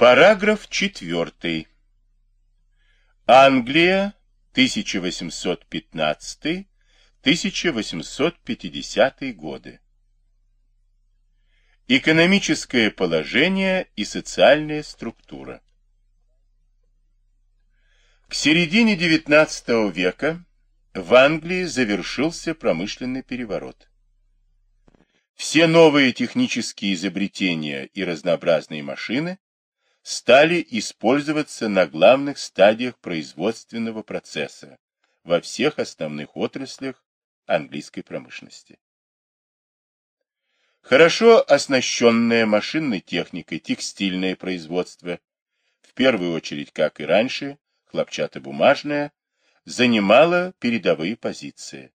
Параграф 4. Англия, 1815-1850 годы. Экономическое положение и социальная структура. К середине XIX века в Англии завершился промышленный переворот. Все новые технические изобретения и разнообразные машины стали использоваться на главных стадиях производственного процесса во всех основных отраслях английской промышленности. Хорошо оснащенное машинной техникой текстильное производство, в первую очередь, как и раньше, хлопчатобумажное, занимало передовые позиции.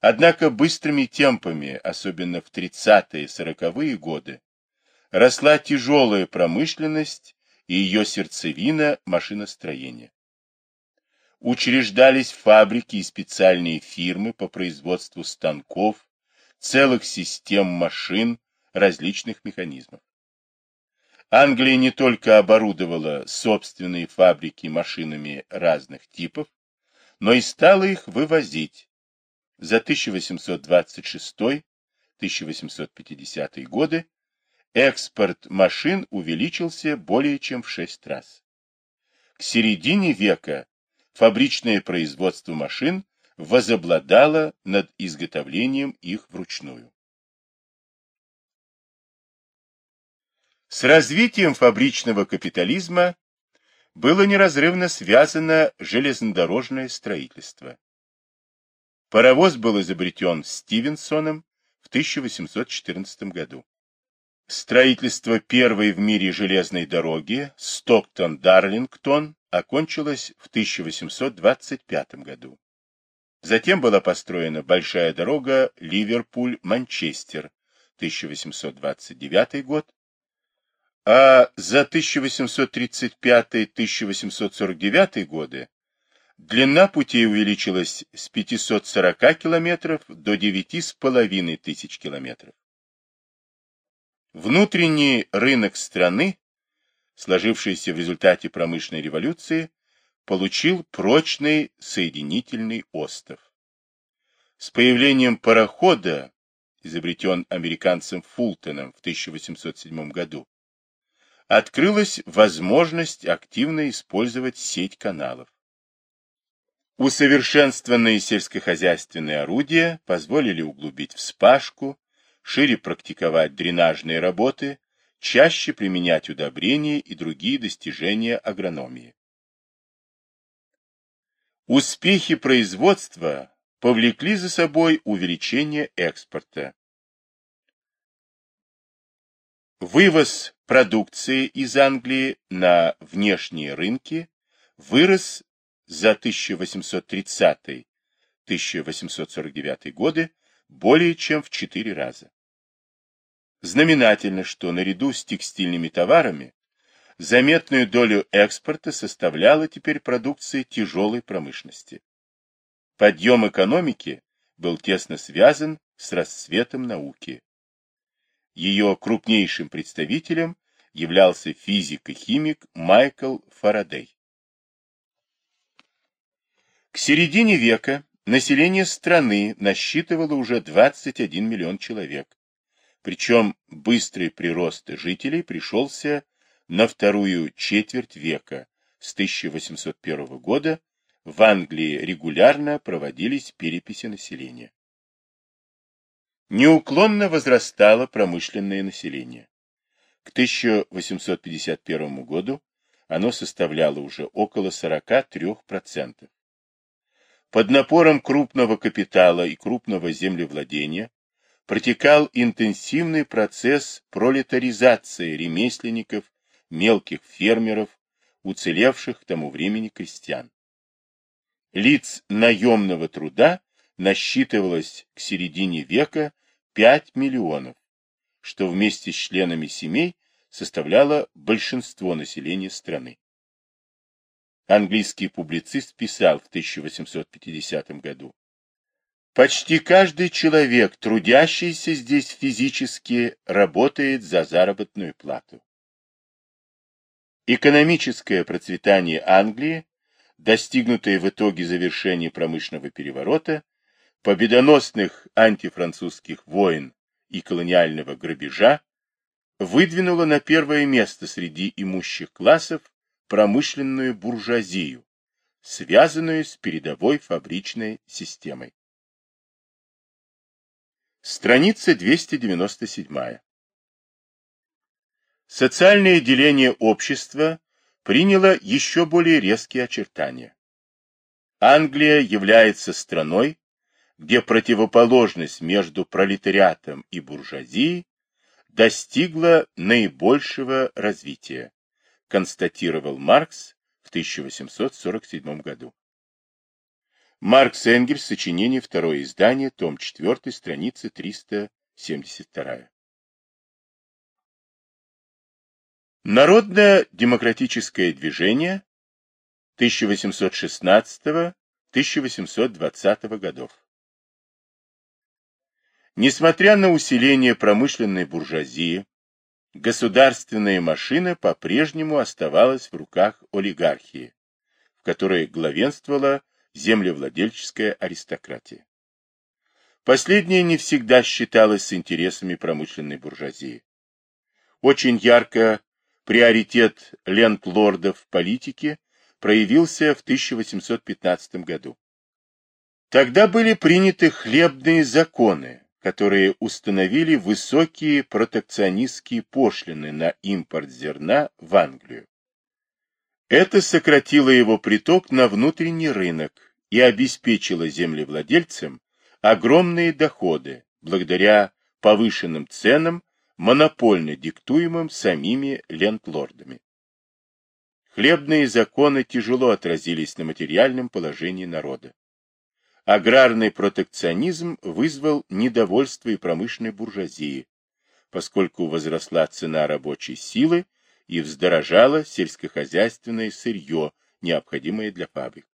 Однако быстрыми темпами, особенно в 30-40-е годы, росла тяжелая промышленность и ее сердцевина машиностроения. Учреждались фабрики и специальные фирмы по производству станков, целых систем машин, различных механизмов. Англия не только оборудовала собственные фабрики машинами разных типов, но и стала их вывозить. За 1826-1850 годы экспорт машин увеличился более чем в 6 раз. К середине века фабричное производство машин возобладало над изготовлением их вручную. С развитием фабричного капитализма было неразрывно связано железнодорожное строительство. Паровоз был изобретен Стивенсоном в 1814 году. Строительство первой в мире железной дороги Стоктон-Дарлингтон окончилось в 1825 году. Затем была построена большая дорога Ливерпуль-Манчестер, 1829 год, а за 1835-1849 годы длина путей увеличилась с 540 километров до 9,5 тысяч километров. Внутренний рынок страны, сложившийся в результате промышленной революции, получил прочный соединительный остров. С появлением парохода, изобретен американцем Фултоном в 1807 году, открылась возможность активно использовать сеть каналов. Усовершенствованные сельскохозяйственные орудия позволили углубить вспашку, шире практиковать дренажные работы, чаще применять удобрения и другие достижения агрономии. Успехи производства повлекли за собой увеличение экспорта. Вывоз продукции из Англии на внешние рынки вырос за 1830-1849 годы более чем в четыре раза. Знаменательно, что наряду с текстильными товарами заметную долю экспорта составляла теперь продукция тяжелой промышленности. Подъем экономики был тесно связан с расцветом науки. Ее крупнейшим представителем являлся физик и химик Майкл Фарадей. К середине века Население страны насчитывало уже 21 миллион человек. Причем быстрый прирост жителей пришелся на вторую четверть века. С 1801 года в Англии регулярно проводились переписи населения. Неуклонно возрастало промышленное население. К 1851 году оно составляло уже около 43%. Под напором крупного капитала и крупного землевладения протекал интенсивный процесс пролетаризации ремесленников, мелких фермеров, уцелевших к тому времени крестьян. Лиц наемного труда насчитывалось к середине века 5 миллионов, что вместе с членами семей составляло большинство населения страны английский публицист писал в 1850 году. Почти каждый человек, трудящийся здесь физически, работает за заработную плату. Экономическое процветание Англии, достигнутое в итоге завершения промышленного переворота, победоносных антифранцузских войн и колониального грабежа, выдвинуло на первое место среди имущих классов промышленную буржуазию, связанную с передовой фабричной системой. Страница 297. Социальное деление общества приняло еще более резкие очертания. Англия является страной, где противоположность между пролетариатом и буржуазией достигла наибольшего развития, констатировал Маркс в 1847 году. Маркс Энгельс, сочинение, второе издание, том 4, страница 372. Народно-демократическое движение 1816-1820 годов. Несмотря на усиление промышленной буржуазии, государственная машина по-прежнему оставалась в руках олигархии, в которой главенствовала землевладельческая аристократия. Последняя не всегда считалась с интересами промышленной буржуазии. Очень ярко приоритет лендлордов в политике проявился в 1815 году. Тогда были приняты хлебные законы, которые установили высокие протекционистские пошлины на импорт зерна в Англию. Это сократило его приток на внутренний рынок и обеспечило землевладельцам огромные доходы благодаря повышенным ценам, монопольно диктуемым самими лендлордами. Хлебные законы тяжело отразились на материальном положении народа. Аграрный протекционизм вызвал недовольство и промышленной буржуазии, поскольку возросла цена рабочей силы и вздорожало сельскохозяйственное сырье, необходимое для фабрик.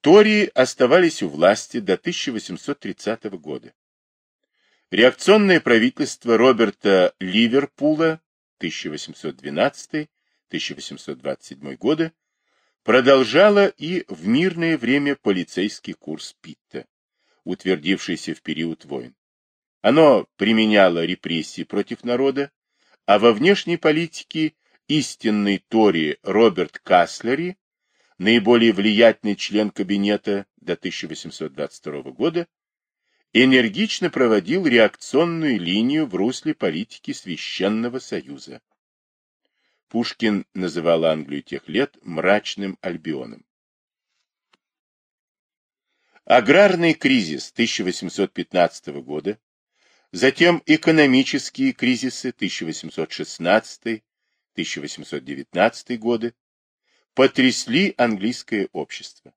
Тори оставались у власти до 1830 года. Реакционное правительство Роберта Ливерпула 1812-1827 годы продолжало и в мирное время полицейский курс Питта, утвердившийся в период войн. Оно применяло репрессии против народа, а во внешней политике истинный Тори Роберт Каслери, наиболее влиятельный член кабинета до 1822 года, энергично проводил реакционную линию в русле политики Священного Союза. Пушкин называл Англию тех лет мрачным Альбионом. Аграрный кризис 1815 года Затем экономические кризисы 1816-1819 годы потрясли английское общество.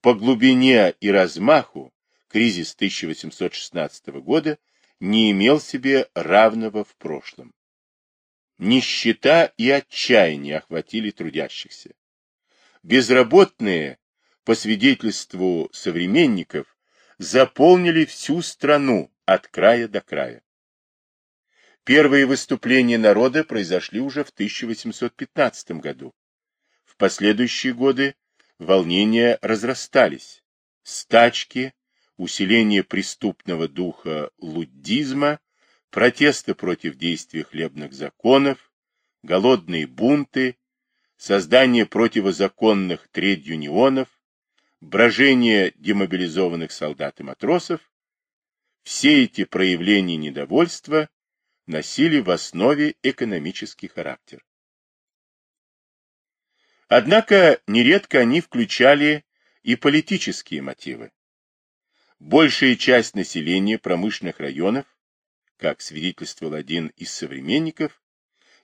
По глубине и размаху кризис 1816 года не имел себе равного в прошлом. Нищета и отчаяние охватили трудящихся. Безработные, по свидетельству современников, заполнили всю страну, от края до края. Первые выступления народа произошли уже в 1815 году. В последующие годы волнения разрастались. Стачки, усиление преступного духа луддизма, протесты против действий хлебных законов, голодные бунты, создание противозаконных тред-юнионов, брожение демобилизованных солдат и матросов все эти проявления недовольства носили в основе экономический характер. Однако нередко они включали и политические мотивы. Большая часть населения промышленных районов, как свидетельствовал один из современников,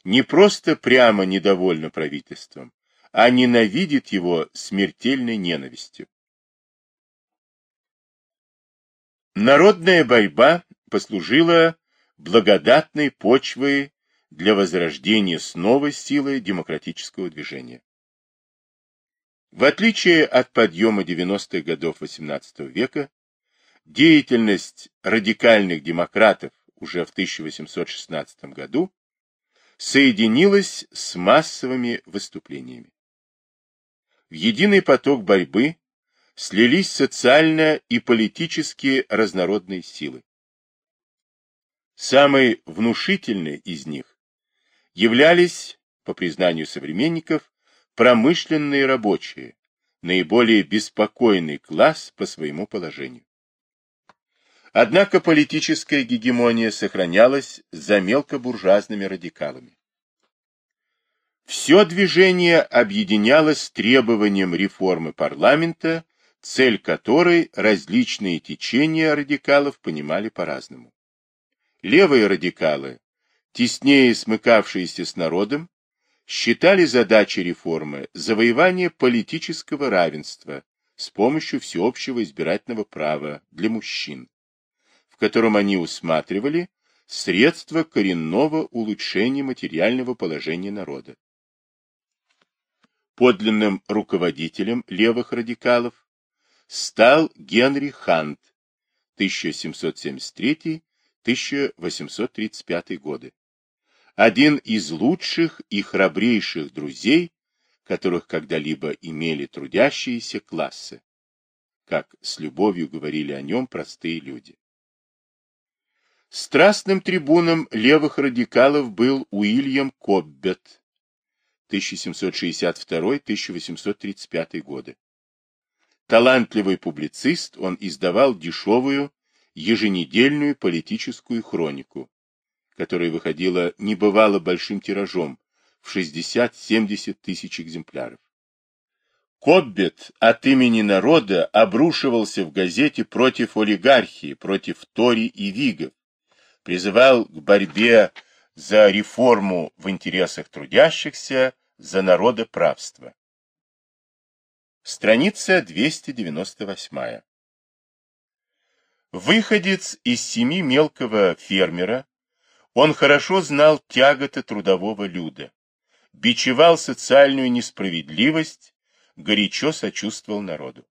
не просто прямо недовольна правительством, а ненавидит его смертельной ненавистью. Народная борьба послужила благодатной почвой для возрождения с новой силой демократического движения. В отличие от подъема 90-х годов XVIII века, деятельность радикальных демократов уже в 1816 году соединилось с массовыми выступлениями. В единый поток борьбы слились социально и политически разнородные силы. Самой внушительной из них являлись, по признанию современников, промышленные рабочие, наиболее беспокойный класс по своему положению. Однако политическая гегемония сохранялась за мелкобуржуазными радикалами. Все движение объединялось требованием реформы парламента, цель которой различные течения радикалов понимали по-разному. Левые радикалы, теснее смыкавшиеся с народом, считали задачей реформы завоевание политического равенства с помощью всеобщего избирательного права для мужчин, котором они усматривали средства коренного улучшения материального положения народа. Подлинным руководителем левых радикалов стал Генри Хант 1773-1835 годы один из лучших и храбрейших друзей, которых когда-либо имели трудящиеся классы, как с любовью говорили о нем простые люди. Страстным трибуном левых радикалов был Уильям Коббет 1762-1835 годы. Талантливый публицист, он издавал дешевую еженедельную политическую хронику, которая выходила небывало большим тиражом в 60-70 тысяч экземпляров. Коббет от имени народа обрушивался в газете против олигархии, против Тори и Вигов, призывал к борьбе за реформу в интересах трудящихся, за народоправство. Страница 298. Выходец из семьи мелкого фермера, он хорошо знал тяготы трудового люда, бичевал социальную несправедливость, горячо сочувствовал народу.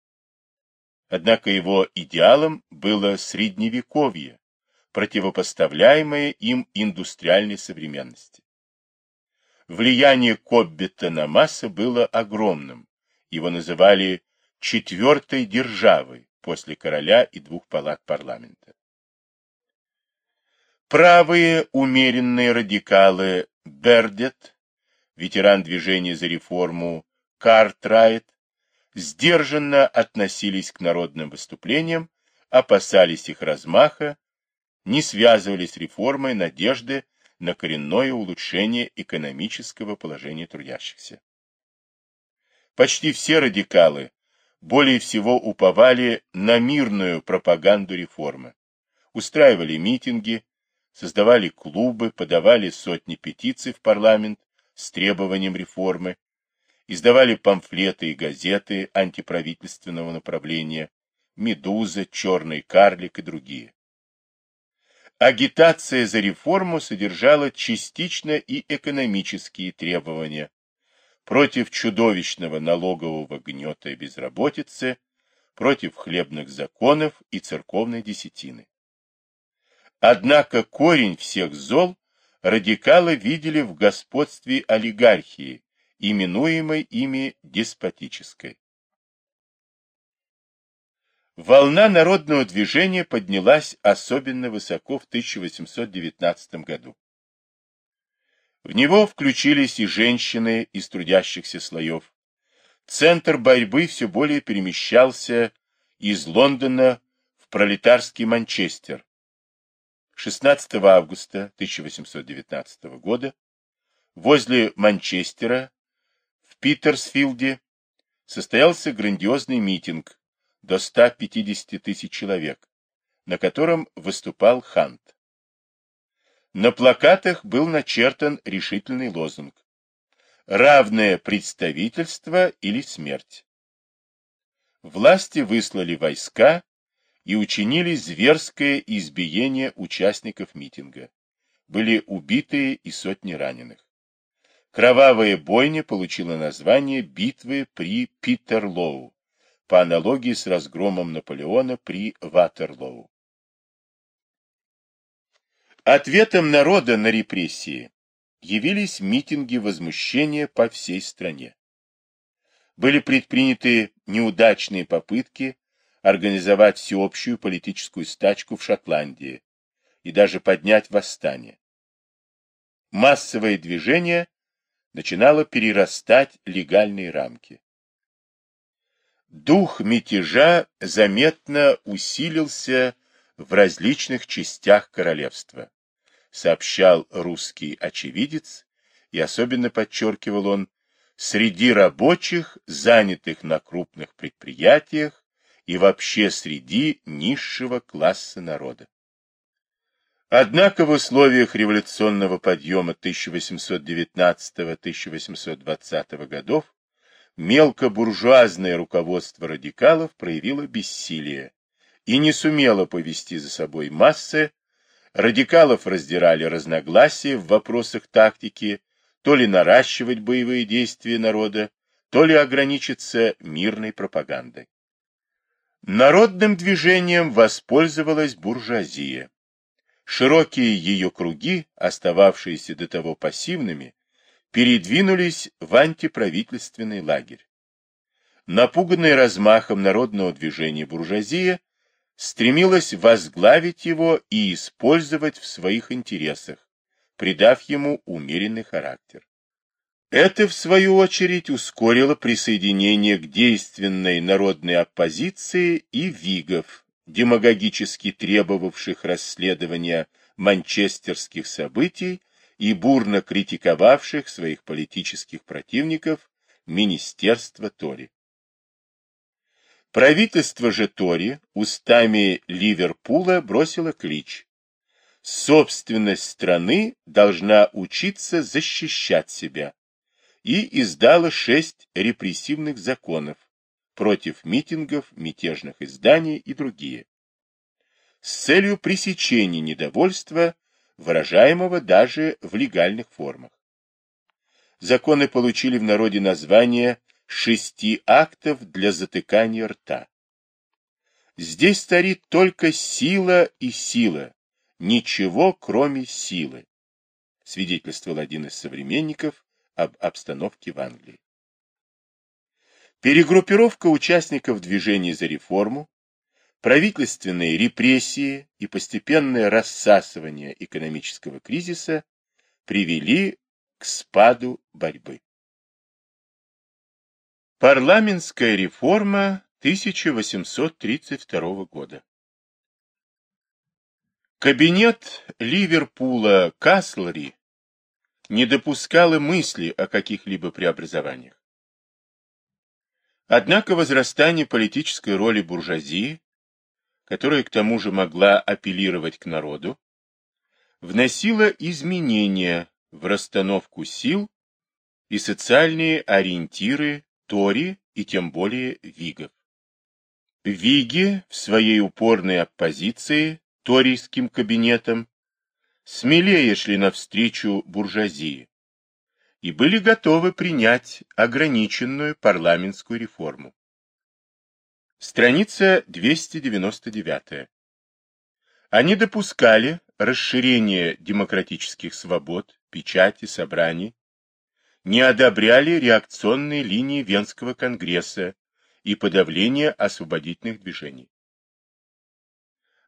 Однако его идеалом было средневековье, противопоставляемое им индустриальной современности. Влияние Коббета на массы было огромным, его называли четвертой державой после короля и двух палат парламента. Правые умеренные радикалы Бердет, ветеран движения за реформу Картрайт, сдержанно относились к народным выступлениям, опасались их размаха, не связывали с реформой надежды на коренное улучшение экономического положения трудящихся. Почти все радикалы более всего уповали на мирную пропаганду реформы, устраивали митинги, создавали клубы, подавали сотни петиций в парламент с требованием реформы, издавали памфлеты и газеты антиправительственного направления, «Медуза», «Черный карлик» и другие. Агитация за реформу содержала частично и экономические требования против чудовищного налогового гнета и безработицы, против хлебных законов и церковной десятины. Однако корень всех зол радикалы видели в господстве олигархии, именуемой ими деспотической. Волна народного движения поднялась особенно высоко в 1819 году. В него включились и женщины из трудящихся слоев. Центр борьбы все более перемещался из Лондона в пролетарский Манчестер, 16 августа 1819 года возле Манчестера в Питерсфилде состоялся грандиозный митинг до 150 тысяч человек, на котором выступал Хант. На плакатах был начертан решительный лозунг «Равное представительство или смерть». Власти выслали войска и учинили зверское избиение участников митинга. Были убитые и сотни раненых. Кровавая бойня получила название битвы при Питерлоу, по аналогии с разгромом Наполеона при Ватерлоу. Ответом народа на репрессии явились митинги возмущения по всей стране. Были предприняты неудачные попытки организовать всеобщую политическую стачку в Шотландии и даже поднять восстание. Массовое движение начинало перерастать легальные рамки. Дух мятежа заметно усилился в различных частях королевства, сообщал русский очевидец, и особенно подчеркивал он, среди рабочих, занятых на крупных предприятиях и вообще среди низшего класса народа. Однако в условиях революционного подъема 1819-1820 годов мелкобуржуазное руководство радикалов проявило бессилие и не сумело повести за собой массы, радикалов раздирали разногласия в вопросах тактики, то ли наращивать боевые действия народа, то ли ограничиться мирной пропагандой. Народным движением воспользовалась буржуазия. Широкие ее круги, остававшиеся до того пассивными, передвинулись в антиправительственный лагерь. Напуганная размахом народного движения буржуазия стремилась возглавить его и использовать в своих интересах, придав ему умеренный характер. Это, в свою очередь, ускорило присоединение к действенной народной оппозиции и вигов, демагогически требовавших расследования манчестерских событий и бурно критиковавших своих политических противников Министерство Тори. Правительство же Тори устами Ливерпула бросило клич. Собственность страны должна учиться защищать себя и издала шесть репрессивных законов, против митингов, мятежных изданий и другие, с целью пресечения недовольства, выражаемого даже в легальных формах. Законы получили в народе название «шести актов для затыкания рта». Здесь царит только сила и сила, ничего кроме силы, свидетельствовал один из современников об обстановке в Англии. Перегруппировка участников движения за реформу, правительственные репрессии и постепенное рассасывание экономического кризиса привели к спаду борьбы. Парламентская реформа 1832 года Кабинет Ливерпула Каслери не допускал и мысли о каких-либо преобразованиях. Однако возрастание политической роли буржуазии, которая к тому же могла апеллировать к народу, вносило изменения в расстановку сил и социальные ориентиры Тори и тем более Вигов. Виги в своей упорной оппозиции Торийским кабинетам смелее шли навстречу буржуазии, и были готовы принять ограниченную парламентскую реформу. Страница 299. Они допускали расширение демократических свобод, печати, собраний, не одобряли реакционные линии Венского конгресса и подавление освободительных движений.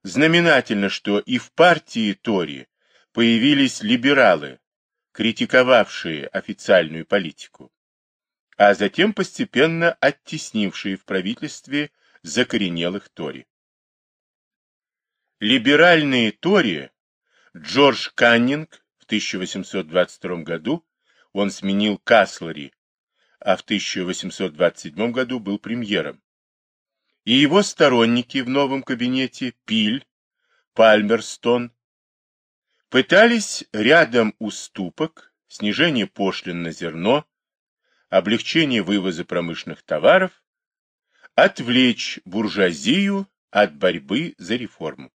Знаменательно, что и в партии Тори появились либералы, критиковавшие официальную политику, а затем постепенно оттеснившие в правительстве закоренелых Тори. Либеральные Тори Джордж Каннинг в 1822 году он сменил Каслери, а в 1827 году был премьером. И его сторонники в новом кабинете Пиль, Пальмерстон, Пытались рядом уступок, снижение пошлин на зерно, облегчение вывоза промышленных товаров, отвлечь буржуазию от борьбы за реформу.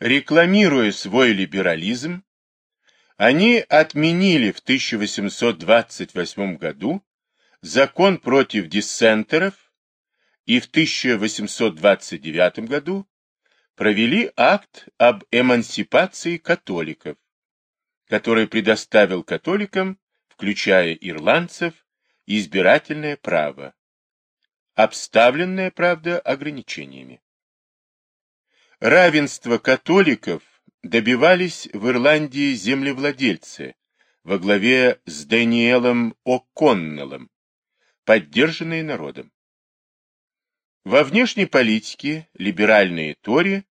Рекламируя свой либерализм, они отменили в 1828 году закон против диссентеров и в 1829 году провели акт об эмансипации католиков, который предоставил католикам, включая ирландцев, избирательное право, обставленное, правда, ограничениями. Равенство католиков добивались в Ирландии землевладельцы во главе с Даниэлом О'Коннеллом, поддержанные народом. Во внешней политике либеральные Тори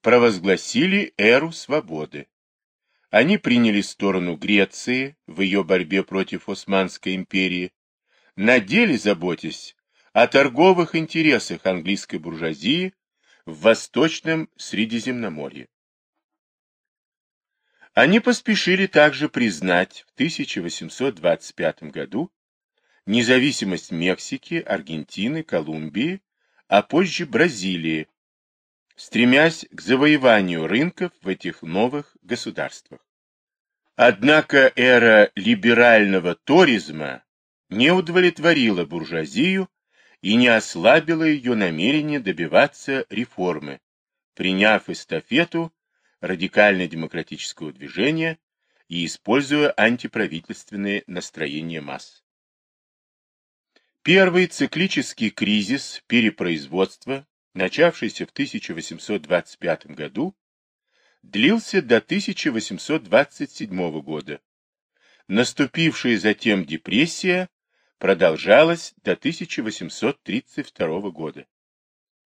провозгласили эру свободы. Они приняли сторону Греции в ее борьбе против Османской империи, на деле заботясь о торговых интересах английской буржуазии в Восточном Средиземноморье. Они поспешили также признать в 1825 году независимость Мексики, Аргентины, Колумбии, а позже Бразилии, стремясь к завоеванию рынков в этих новых государствах. Однако эра либерального торизма не удовлетворила буржуазию и не ослабила ее намерение добиваться реформы, приняв эстафету радикально-демократического движения и используя антиправительственные настроения масс. Первый циклический кризис перепроизводства, начавшийся в 1825 году, длился до 1827 года. Наступившая затем депрессия продолжалась до 1832 года.